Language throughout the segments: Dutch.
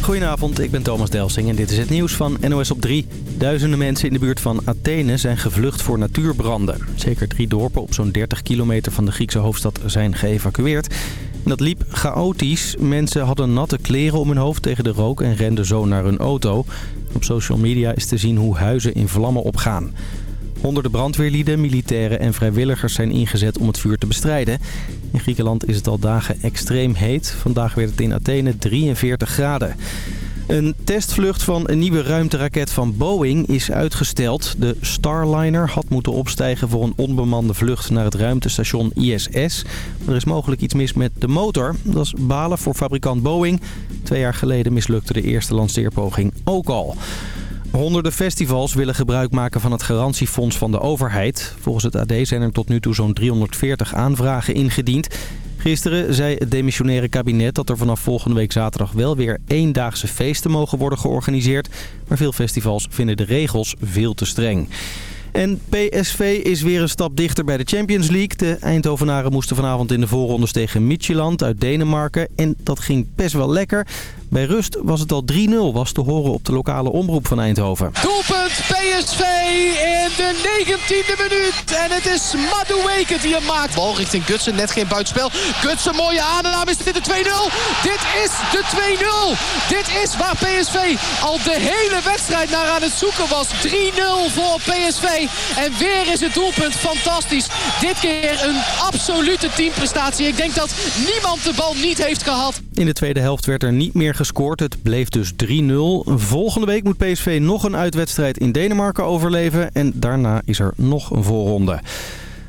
Goedenavond, ik ben Thomas Delsing en dit is het nieuws van NOS op 3. Duizenden mensen in de buurt van Athene zijn gevlucht voor natuurbranden. Zeker drie dorpen op zo'n 30 kilometer van de Griekse hoofdstad zijn geëvacueerd. Dat liep chaotisch. Mensen hadden natte kleren om hun hoofd tegen de rook en renden zo naar hun auto. Op social media is te zien hoe huizen in vlammen opgaan. Honderden brandweerlieden, militairen en vrijwilligers zijn ingezet om het vuur te bestrijden. In Griekenland is het al dagen extreem heet. Vandaag werd het in Athene 43 graden. Een testvlucht van een nieuwe ruimteraket van Boeing is uitgesteld. De Starliner had moeten opstijgen voor een onbemande vlucht naar het ruimtestation ISS. Er is mogelijk iets mis met de motor. Dat is balen voor fabrikant Boeing. Twee jaar geleden mislukte de eerste lanceerpoging ook al. Honderden festivals willen gebruik maken van het garantiefonds van de overheid. Volgens het AD zijn er tot nu toe zo'n 340 aanvragen ingediend. Gisteren zei het demissionaire kabinet dat er vanaf volgende week zaterdag wel weer eendaagse feesten mogen worden georganiseerd. Maar veel festivals vinden de regels veel te streng. En PSV is weer een stap dichter bij de Champions League. De Eindhovenaren moesten vanavond in de voorrondes tegen Midtjylland uit Denemarken. En dat ging best wel lekker. Bij rust was het al 3-0, was te horen op de lokale omroep van Eindhoven. Doelpunt PSV in de 19e minuut. En het is Madueke die hem maakt. Bal richting Gutsen, net geen buitenspel. Gutsen, mooie aanname. Is dit de 2-0? Dit is de 2-0. Dit is waar PSV al de hele wedstrijd naar aan het zoeken was. 3-0 voor PSV. En weer is het doelpunt fantastisch. Dit keer een absolute teamprestatie. Ik denk dat niemand de bal niet heeft gehad. In de tweede helft werd er niet meer gescoord. Het bleef dus 3-0. Volgende week moet PSV nog een uitwedstrijd in Denemarken overleven. En daarna is er nog een voorronde.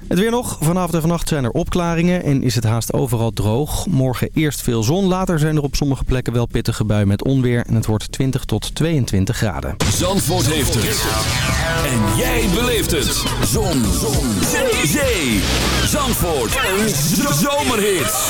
Het weer nog. Vanavond en vannacht zijn er opklaringen en is het haast overal droog. Morgen eerst veel zon, later zijn er op sommige plekken wel pittige buien met onweer. En het wordt 20 tot 22 graden. Zandvoort heeft het. En jij beleeft het. Zon. zon. Zee. Zandvoort. Een zomerhit.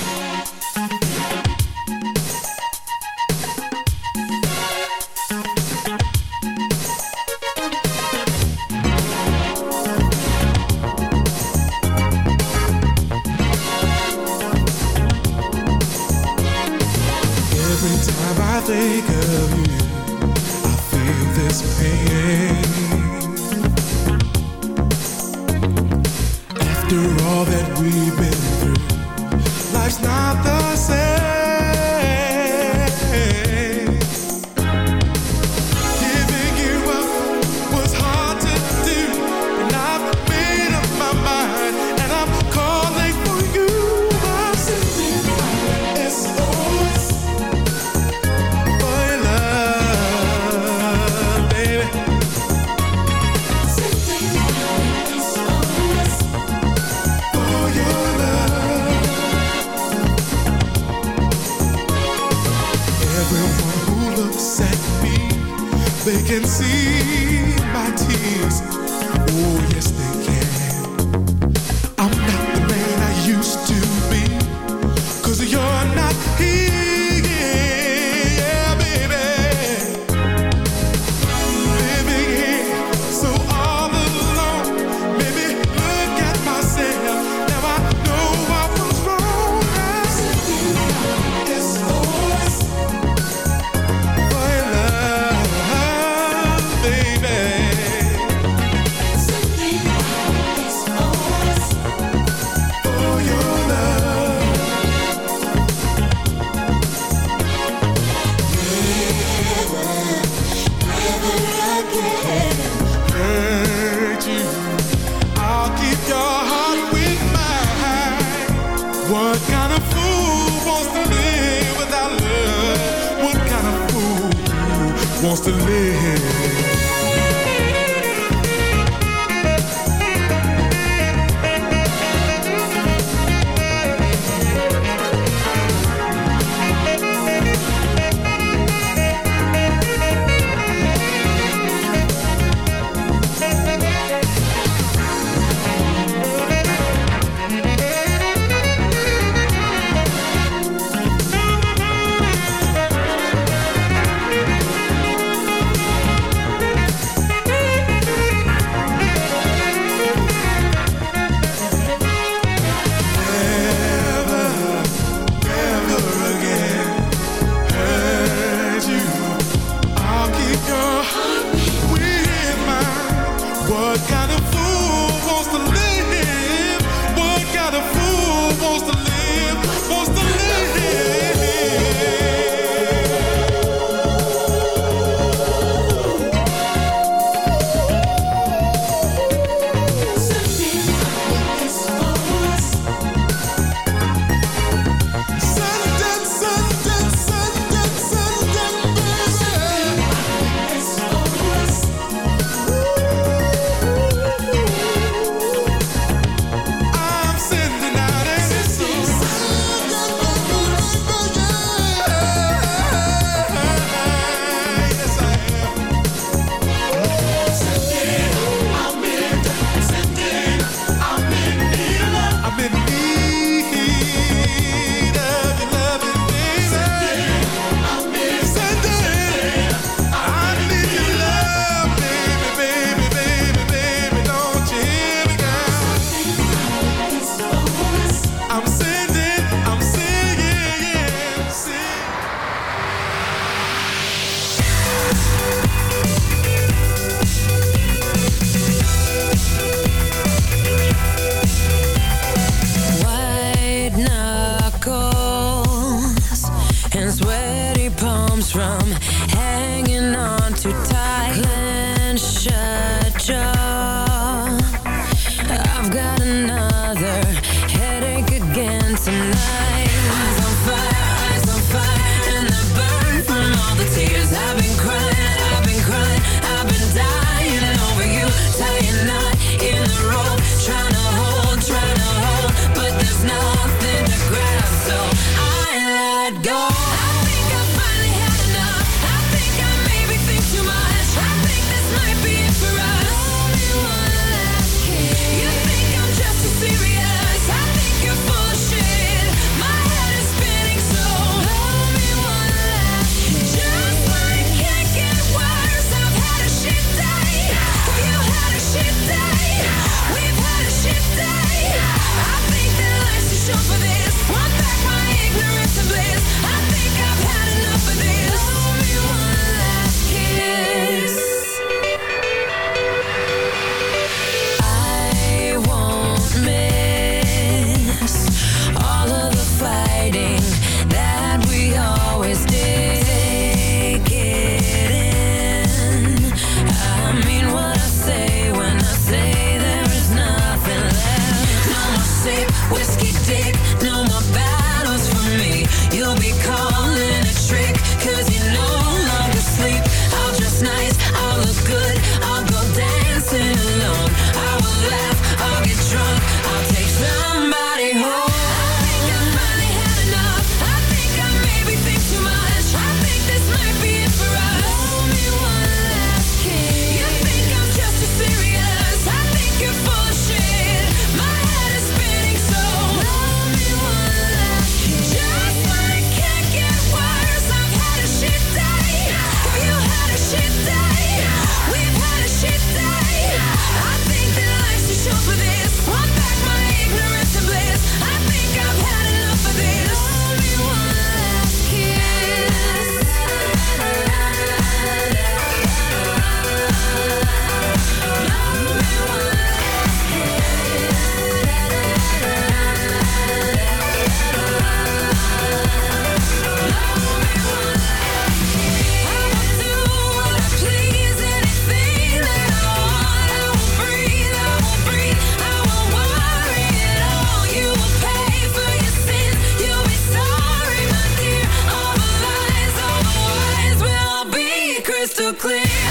clear.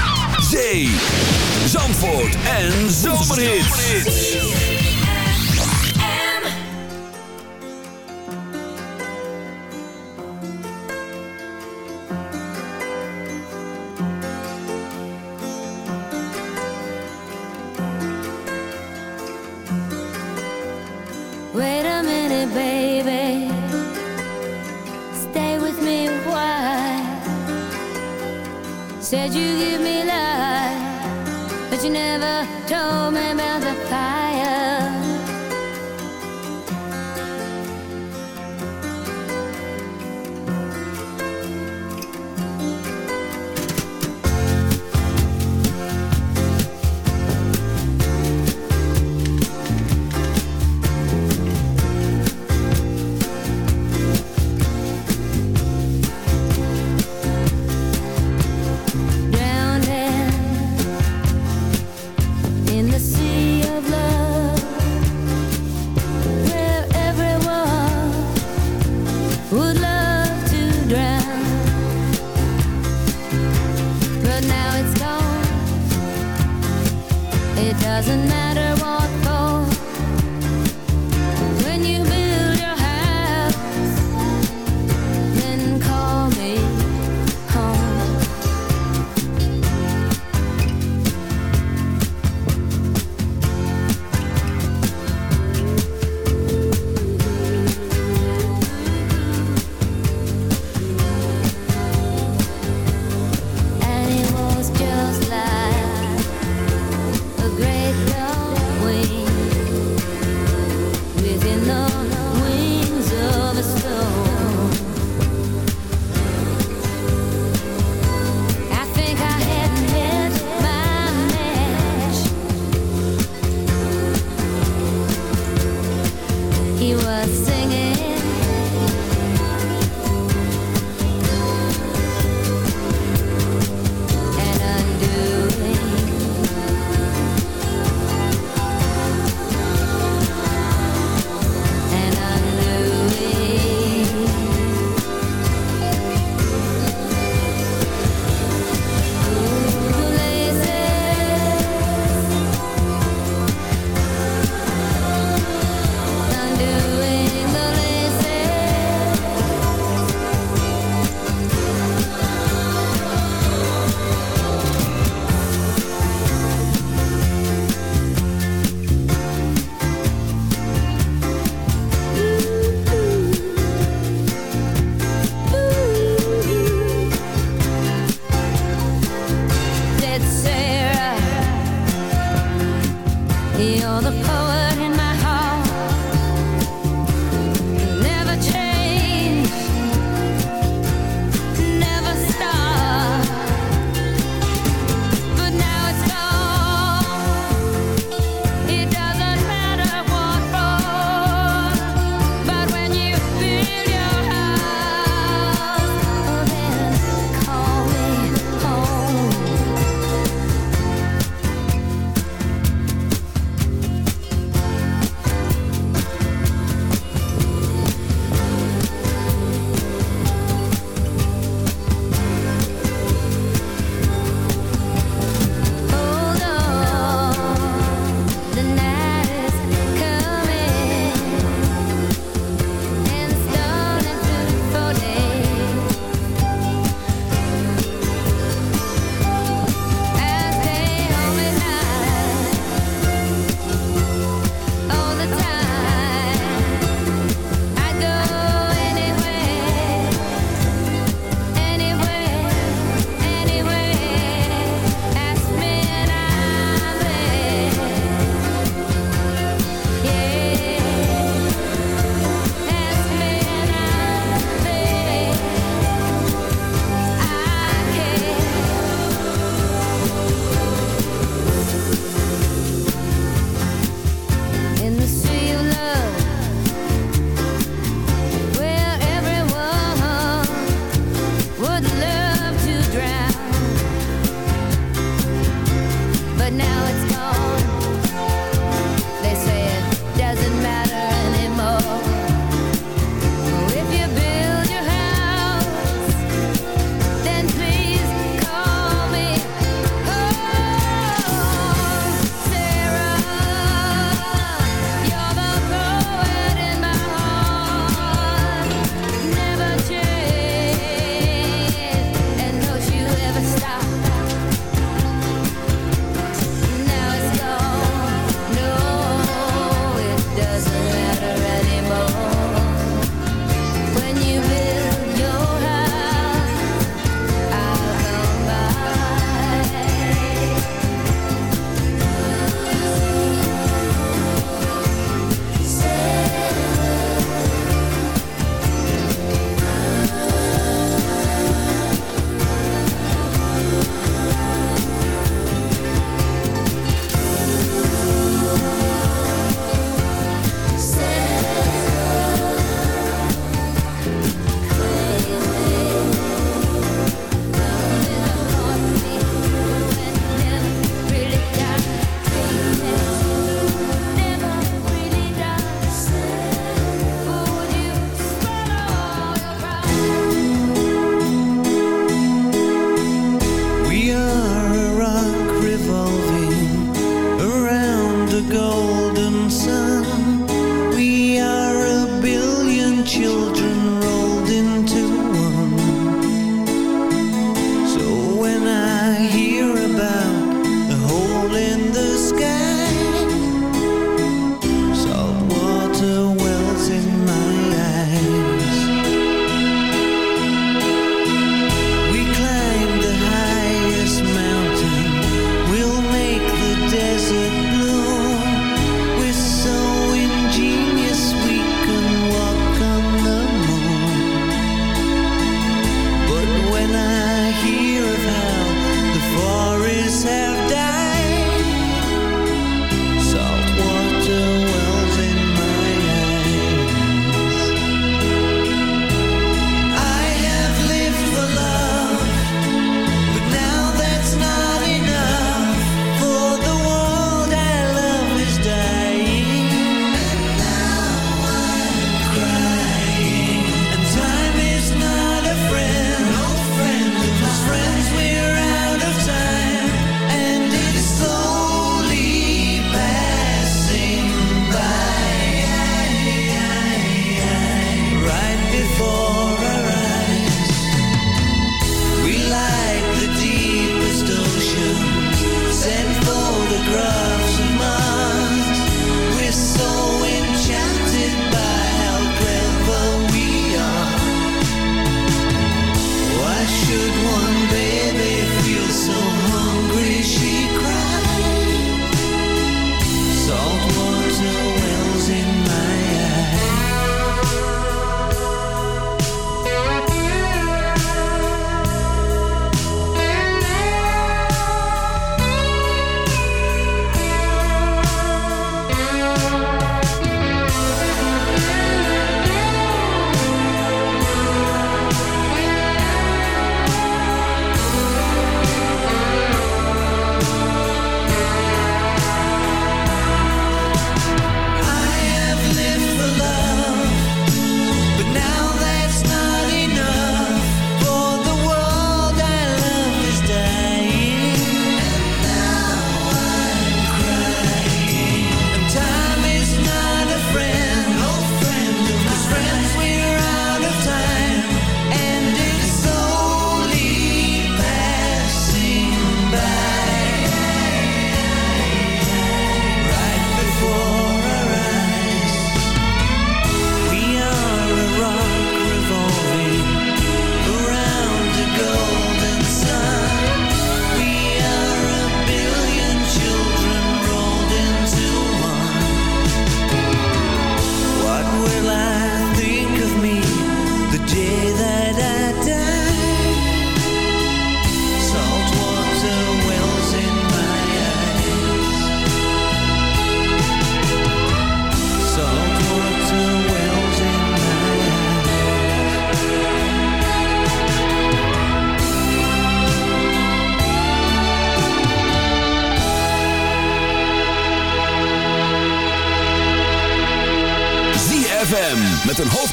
but now it's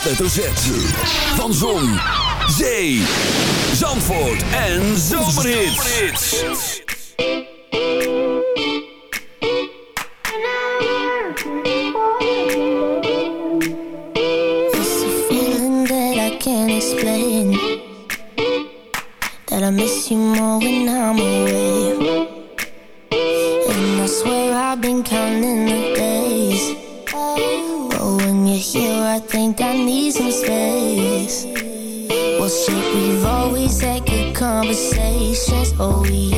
hoofdletter Z We've always had good conversations. Oh, yeah.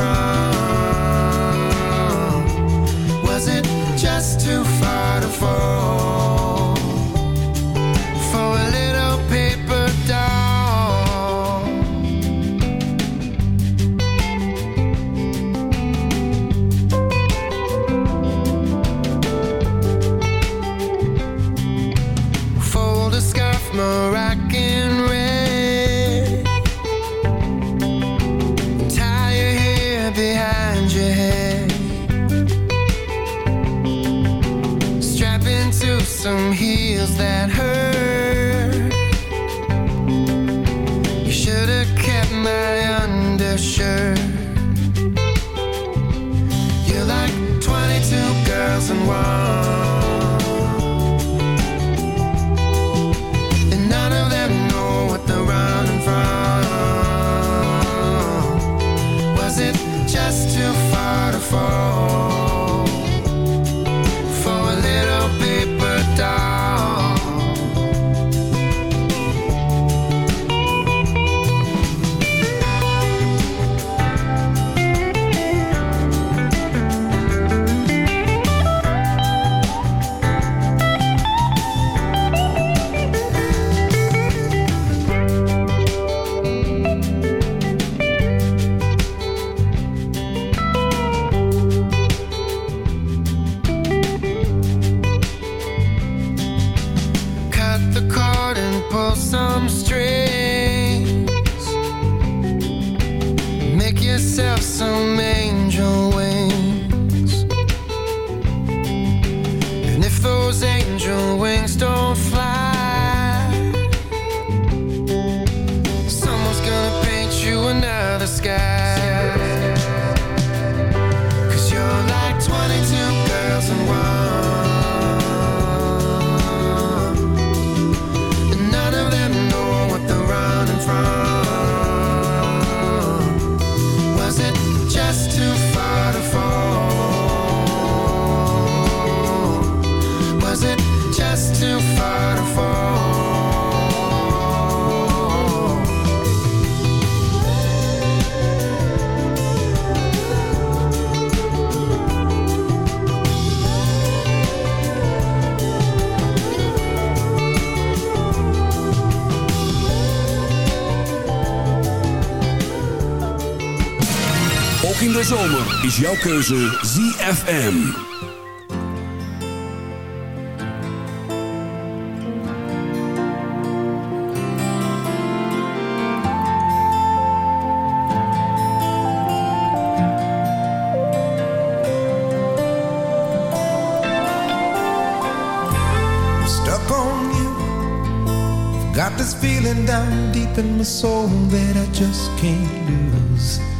from. Zomer is jouw keuze ZFM. Stuck on you. Got this feeling down deep in my soul that I just can't lose.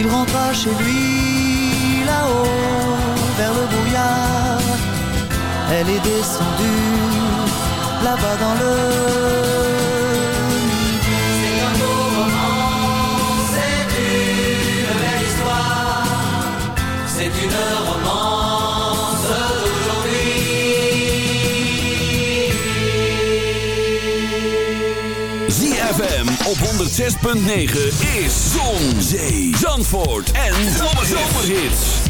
Il rentra chez lui là-haut vers le brouillard. Elle est descendue là-bas dans le. C'est un beau roman, c'est une belle histoire, c'est une romance d'aujourd'hui. ZFM op 106.9 is Zon, Zee, Zandvoort en Zomerhits.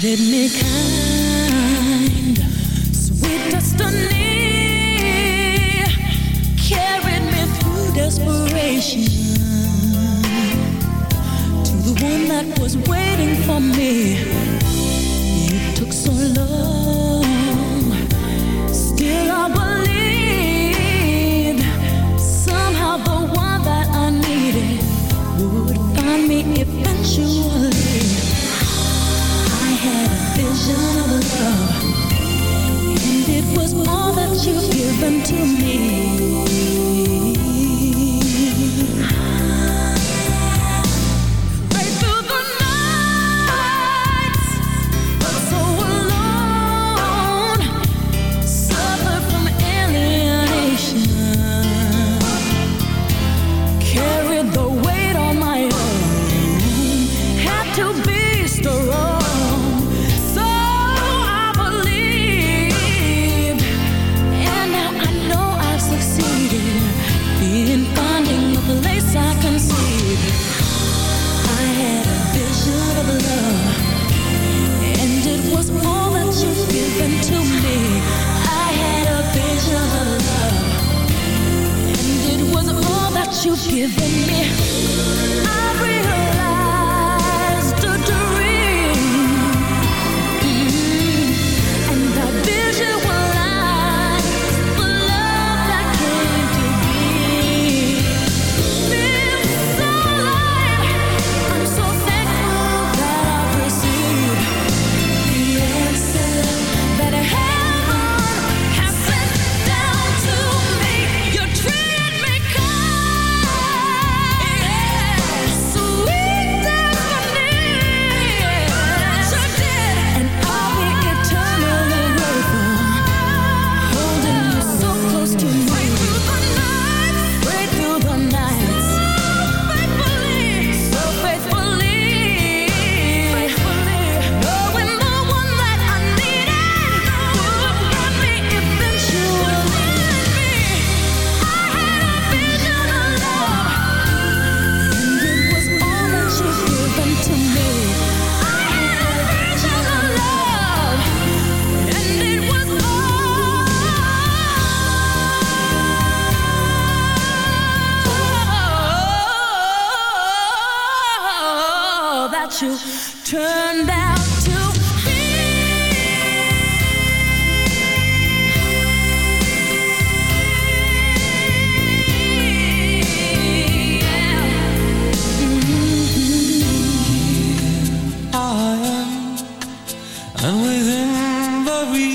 treated me kind, was waiting for me. It took so long, still I somehow the one that I needed would find me eventually. I had a vision of love, and it was that you've given to me.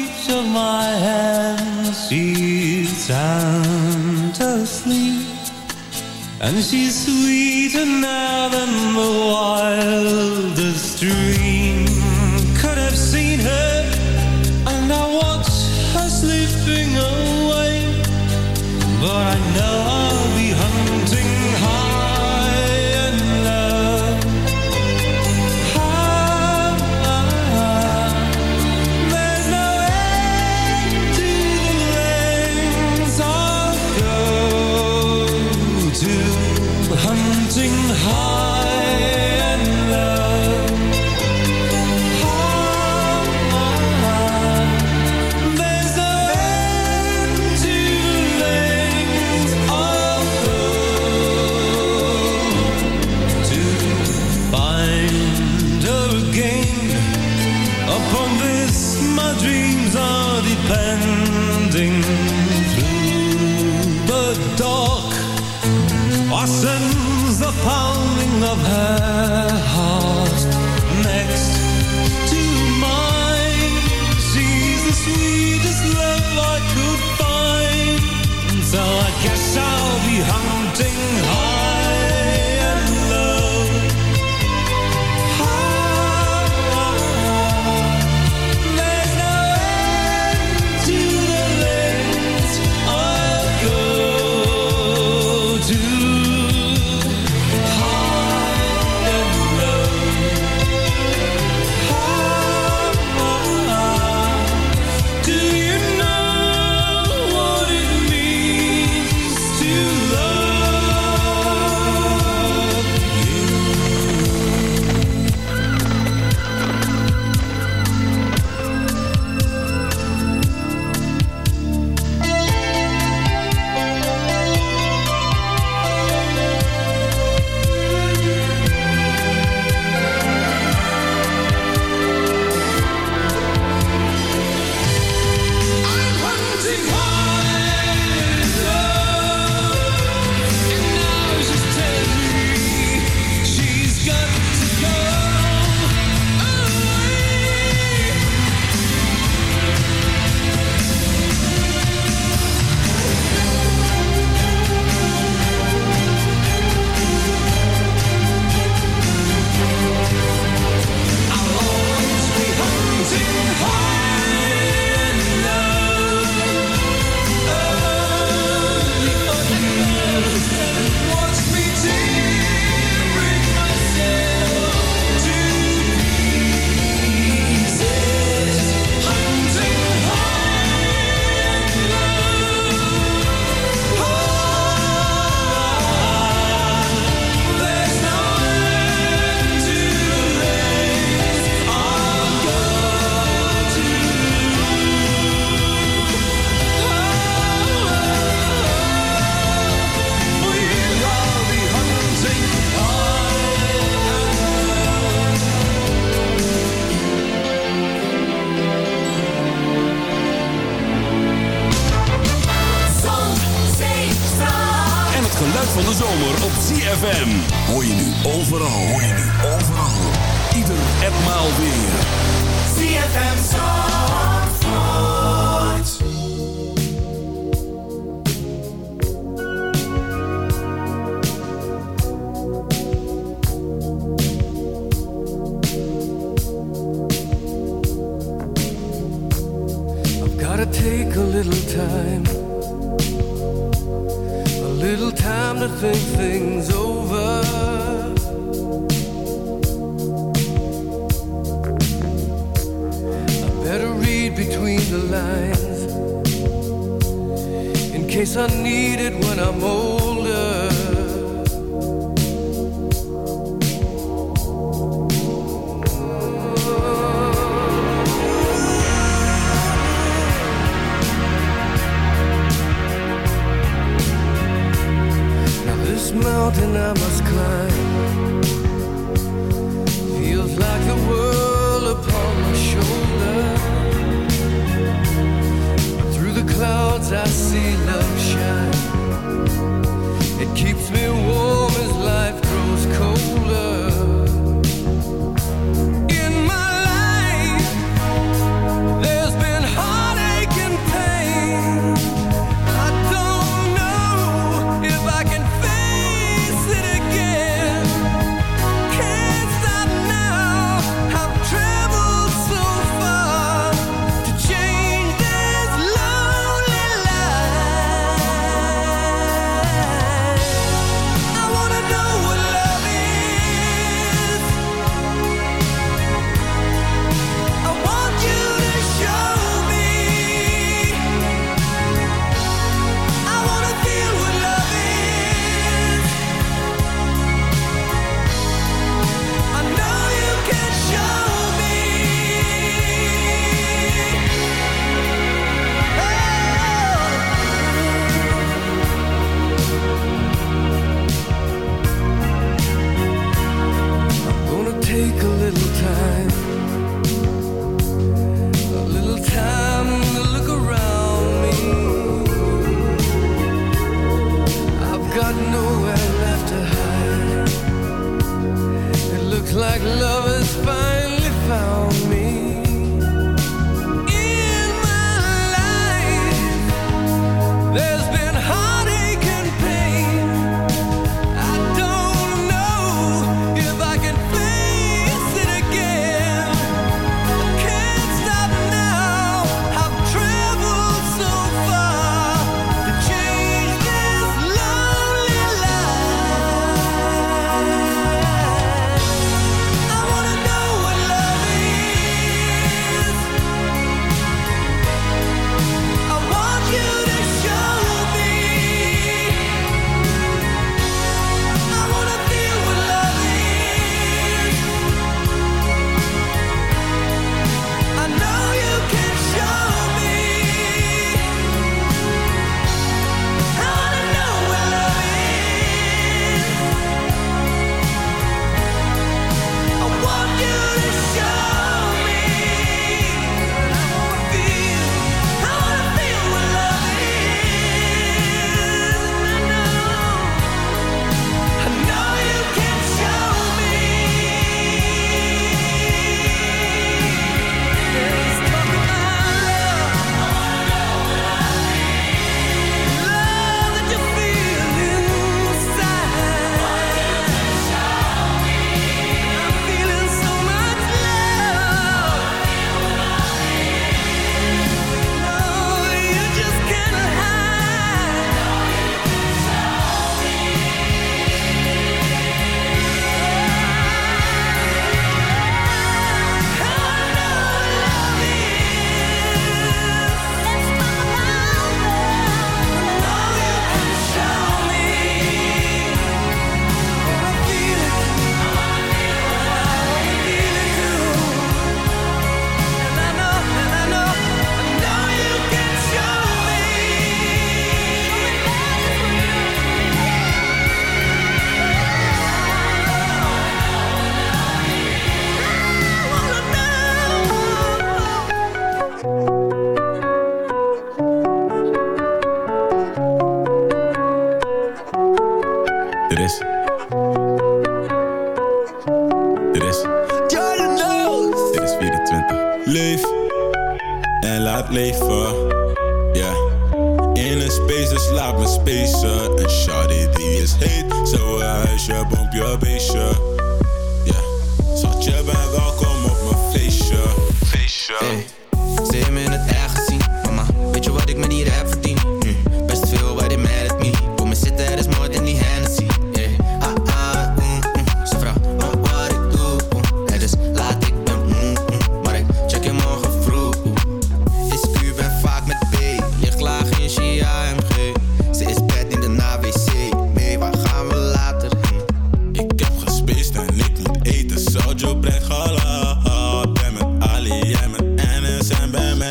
each of my hands. She's sound asleep And she's sweeter now than the wildest dream.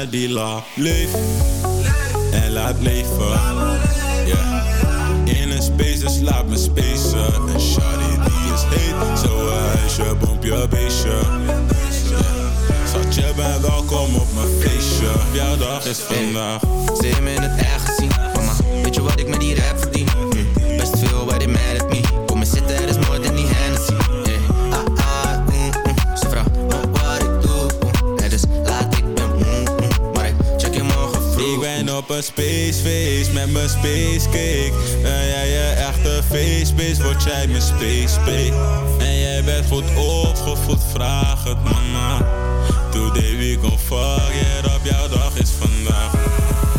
Met Dila. Leef en laat leven. In een space, dus laat me spacen. Een shawty die is heet. Zo huisje, boompje, beestje. Yeah. Zat je bent welkom op mijn feestje. Jouw dag is vandaag. Hebben me in het echt gezien. Mama, weet je wat ik met die rap verdien? Op een spacefeest met mijn space cake. Ben jij je echte face word jij mijn space babe. En jij bent goed opgevoed, vraag het mama. Today we gon' fuck it up, jouw dag is vandaag.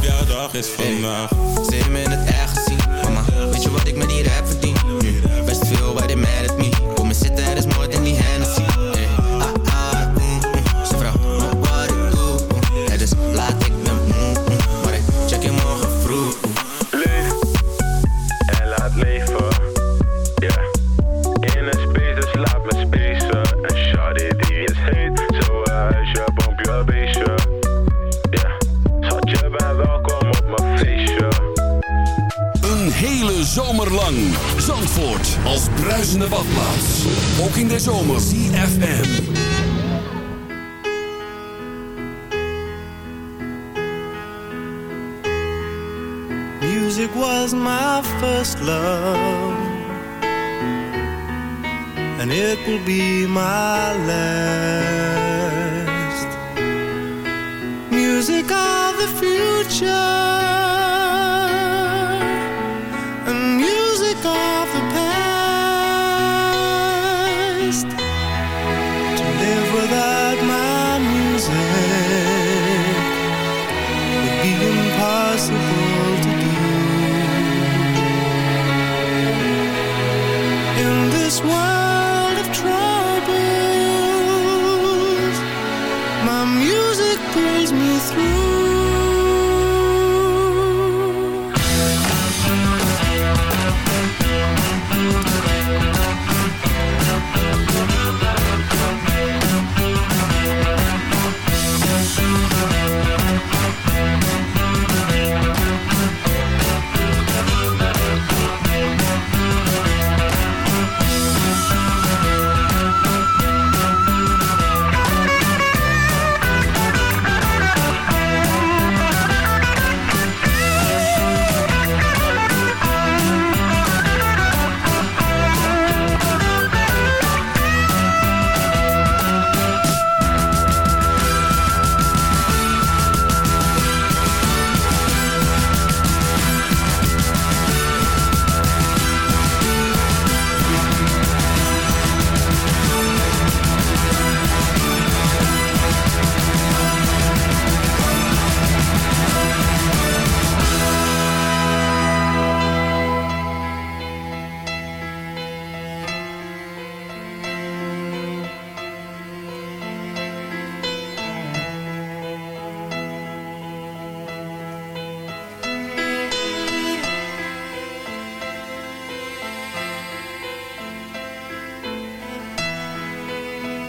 Jouw dag is vandaag. Ze hebben me in het echt gezien. Mama, weet je wat ik met die rap verdien? Hm, best veel waar they mad at me. Kom me zitten, als bruisende badplaats. Ook in de zomer. CFM. Music was my first love, and it will be my last. Music of the future, one.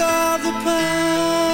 of the past.